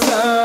sun.